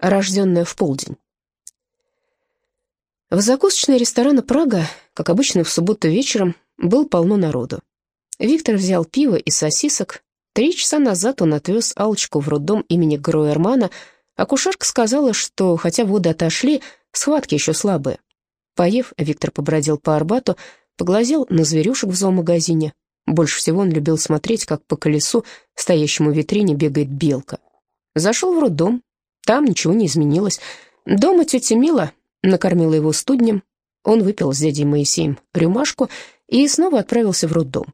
рожденная в полдень. В закусочной ресторана «Прага», как обычно в субботу вечером, был полно народу. Виктор взял пиво и сосисок. Три часа назад он отвез Алочку в роддом имени Гроермана. Акушерка сказала, что, хотя воды отошли, схватки еще слабые. Поев, Виктор побродил по Арбату, поглазел на зверюшек в зоомагазине. Больше всего он любил смотреть, как по колесу, стоящему в витрине, бегает белка. Зашел в роддом, там ничего не изменилось. Дома тетя Мила накормила его студнем. Он выпил с дядей Моисеем рюмашку и снова отправился в роддом.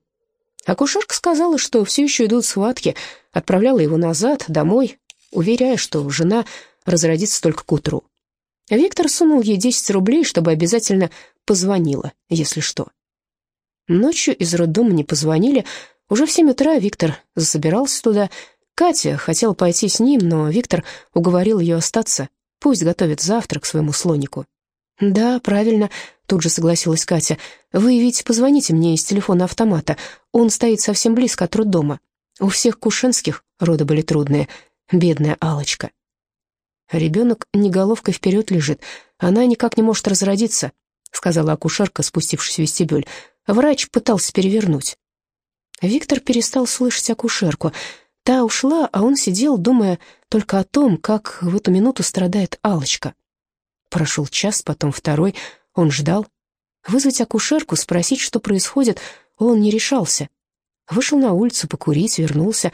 Акушерка сказала, что все еще идут схватки, отправляла его назад, домой, уверяя, что жена разродится только к утру. Виктор сунул ей 10 рублей, чтобы обязательно позвонила, если что. Ночью из роддома не позвонили. Уже в 7 утра Виктор засобирался туда, Катя хотела пойти с ним, но Виктор уговорил ее остаться. Пусть готовит завтрак своему слонику. «Да, правильно», — тут же согласилась Катя. «Вы ведь позвоните мне из телефона автомата. Он стоит совсем близко от роддома. У всех кушенских роды были трудные. Бедная алочка Ребенок не головкой вперед лежит. Она никак не может разродиться», — сказала акушерка, спустившись в вестибюль. Врач пытался перевернуть. Виктор перестал слышать акушерку — Та ушла, а он сидел, думая только о том, как в эту минуту страдает алочка Прошел час, потом второй. Он ждал. Вызвать акушерку, спросить, что происходит, он не решался. Вышел на улицу покурить, вернулся.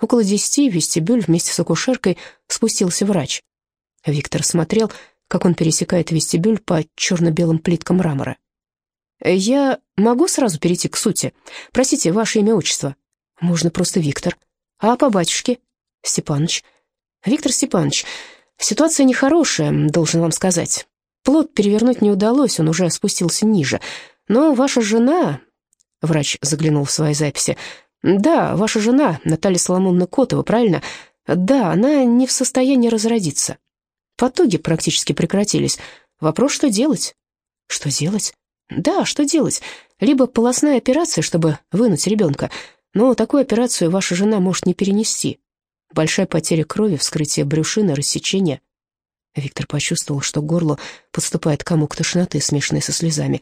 Около десяти в вестибюль вместе с акушеркой спустился врач. Виктор смотрел, как он пересекает вестибюль по черно-белым плиткам мрамора. «Я могу сразу перейти к сути? Простите, ваше имя, отчество?» «Можно просто Виктор». А по батюшке? Степаныч. Виктор Степанович, ситуация нехорошая, должен вам сказать. Плод перевернуть не удалось, он уже спустился ниже. Но ваша жена... Врач заглянул в свои записи. Да, ваша жена, Наталья Соломоновна Котова, правильно? Да, она не в состоянии разродиться. Потуги практически прекратились. Вопрос, что делать? Что делать? Да, что делать? Либо полостная операция, чтобы вынуть ребенка, но такую операцию ваша жена может не перенести. Большая потеря крови, вскрытие брюшины, рассечение. Виктор почувствовал, что горло подступает комок тошноты, смешанной со слезами.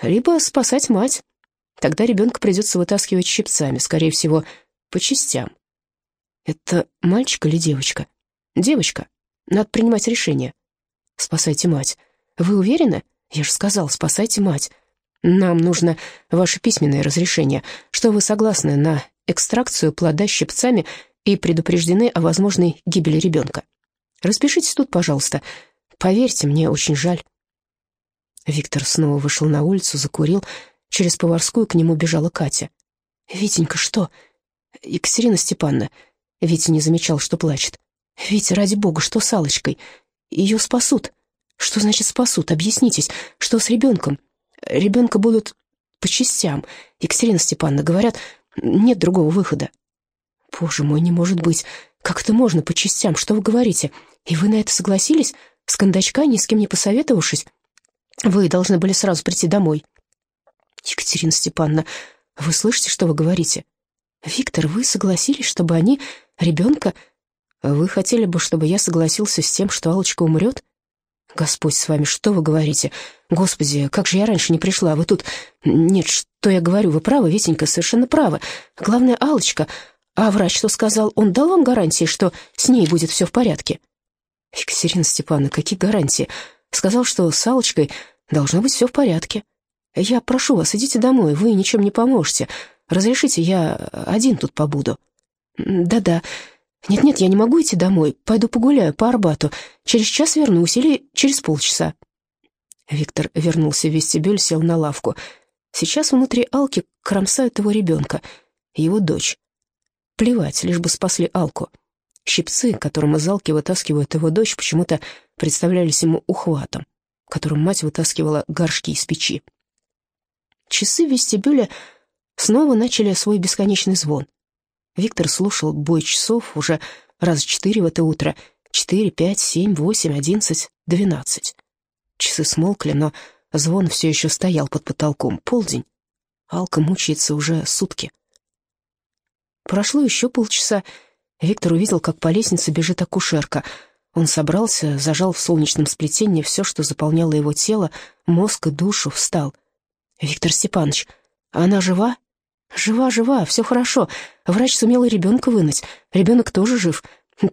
Либо спасать мать. Тогда ребенка придется вытаскивать щипцами, скорее всего, по частям. Это мальчик или девочка? Девочка. Надо принимать решение. Спасайте мать. Вы уверены? Я же сказал, спасайте мать. Нам нужно ваше письменное разрешение, что вы согласны на экстракцию плода щипцами и предупреждены о возможной гибели ребенка. Распишитесь тут, пожалуйста. Поверьте, мне очень жаль». Виктор снова вышел на улицу, закурил. Через поварскую к нему бежала Катя. «Витенька, что?» «Екатерина Степановна». Витя не замечал, что плачет. «Витя, ради бога, что с Аллочкой? Ее спасут». «Что значит спасут? Объяснитесь, что с ребенком?» Ребенка будут по частям. Екатерина Степановна, говорят, нет другого выхода. Боже мой, не может быть. Как это можно по частям? Что вы говорите? И вы на это согласились? С кондачка, ни с кем не посоветовавшись? Вы должны были сразу прийти домой. Екатерина Степановна, вы слышите, что вы говорите? Виктор, вы согласились, чтобы они ребенка... Вы хотели бы, чтобы я согласился с тем, что Алочка умрет? Господь с вами, что вы говорите? Господи, как же я раньше не пришла, вы тут... Нет, что я говорю, вы правы, Витенька, совершенно правы. Главное, алочка А врач что сказал? Он дал вам гарантии, что с ней будет все в порядке? Екатерина Степановна, какие гарантии? Сказал, что с Аллочкой должно быть все в порядке. Я прошу вас, идите домой, вы ничем не поможете. Разрешите, я один тут побуду. Да-да, «Нет-нет, я не могу идти домой. Пойду погуляю по Арбату. Через час вернусь или через полчаса». Виктор вернулся в вестибюль, сел на лавку. Сейчас внутри Алки кромсают его ребенка, его дочь. Плевать, лишь бы спасли Алку. Щипцы, которым из Алки вытаскивают его дочь, почему-то представлялись ему ухватом, которым мать вытаскивала горшки из печи. Часы в вестибюле снова начали свой бесконечный звон. Виктор слушал бой часов уже раз четыре в это утро. Четыре, пять, семь, восемь, одиннадцать, двенадцать. Часы смолкли, но звон все еще стоял под потолком. Полдень. Алка мучается уже сутки. Прошло еще полчаса. Виктор увидел, как по лестнице бежит акушерка. Он собрался, зажал в солнечном сплетении все, что заполняло его тело, мозг и душу, встал. «Виктор Степанович, она жива?» «Жива, жива, все хорошо. Врач сумел ребенка вынуть. Ребенок тоже жив.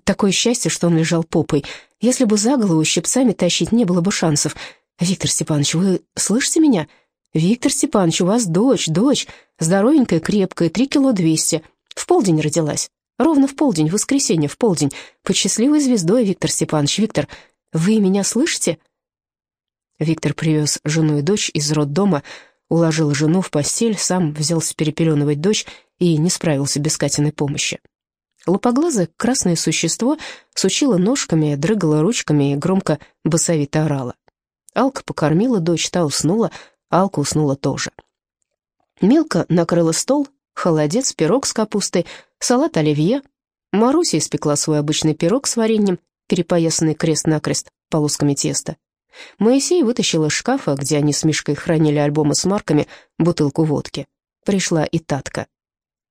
Такое счастье, что он лежал попой. Если бы за голову щипцами тащить, не было бы шансов. Виктор Степанович, вы слышите меня? Виктор Степанович, у вас дочь, дочь. Здоровенькая, крепкая, три кило двести. В полдень родилась. Ровно в полдень, в воскресенье, в полдень. Под счастливой звездой, Виктор Степанович. Виктор, вы меня слышите?» Виктор привез жену и дочь из роддома, уложил жену в постель, сам взялся перепеленывать дочь и не справился без Катиной помощи. Лопоглазое красное существо сучило ножками, дрыгало ручками и громко басовито орало. Алка покормила дочь, та уснула, Алка уснула тоже. Мелко накрыла стол, холодец, пирог с капустой, салат оливье. Маруся испекла свой обычный пирог с вареньем, перепоясанный крест-накрест полосками теста. Моисей вытащил из шкафа, где они с Мишкой хранили альбомы с марками, бутылку водки. Пришла и Татка.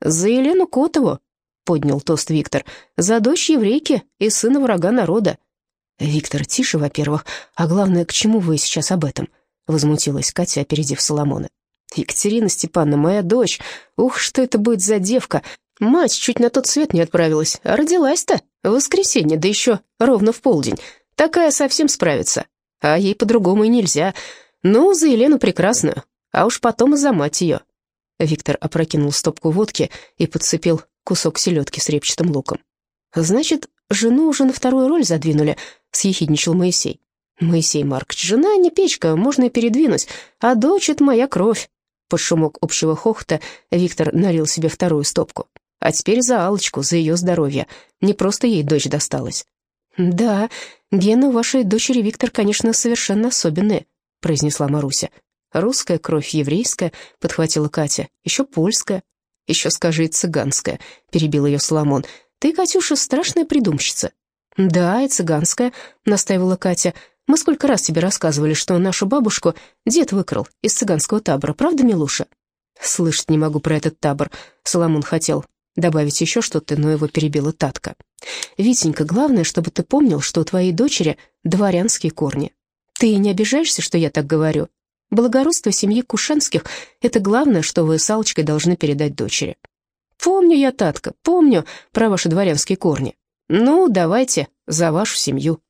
«За Елену Котову!» — поднял тост Виктор. «За дочь еврейки и сына врага народа». «Виктор, тише, во-первых, а главное, к чему вы сейчас об этом?» — возмутилась Катя, опередив Соломона. «Екатерина Степановна, моя дочь, ух, что это будет за девка! Мать чуть на тот свет не отправилась, а родилась-то в воскресенье, да еще ровно в полдень. Такая совсем справится, а ей по-другому и нельзя. Ну, за Елену прекрасную, а уж потом и за мать ее». Виктор опрокинул стопку водки и подцепил кусок селедки с репчатым луком. «Значит, жену уже на вторую роль задвинули», — съехидничал Моисей. «Моисей Маркович, жена не печка, можно и передвинуть, а дочь — это моя кровь». Под шумок общего хохота Виктор налил себе вторую стопку. «А теперь за алочку за ее здоровье. Не просто ей дочь досталась». «Да, гены у вашей дочери Виктор, конечно, совершенно особенные», — произнесла Маруся. «Русская кровь, еврейская», — подхватила Катя, «еще польская». «Еще скажи, цыганская», — перебил ее Соломон. «Ты, Катюша, страшная придумщица». «Да, и цыганская», — настаивала Катя. Мы сколько раз тебе рассказывали, что нашу бабушку дед выкрал из цыганского табора, правда, Милуша?» «Слышать не могу про этот табор», — Соломон хотел добавить еще что-то, но его перебила Татка. «Витенька, главное, чтобы ты помнил, что у твоей дочери дворянские корни. Ты не обижаешься, что я так говорю? Благородство семьи Кушенских — это главное, что вы с Алочкой должны передать дочери». «Помню я, Татка, помню про ваши дворянские корни. Ну, давайте за вашу семью».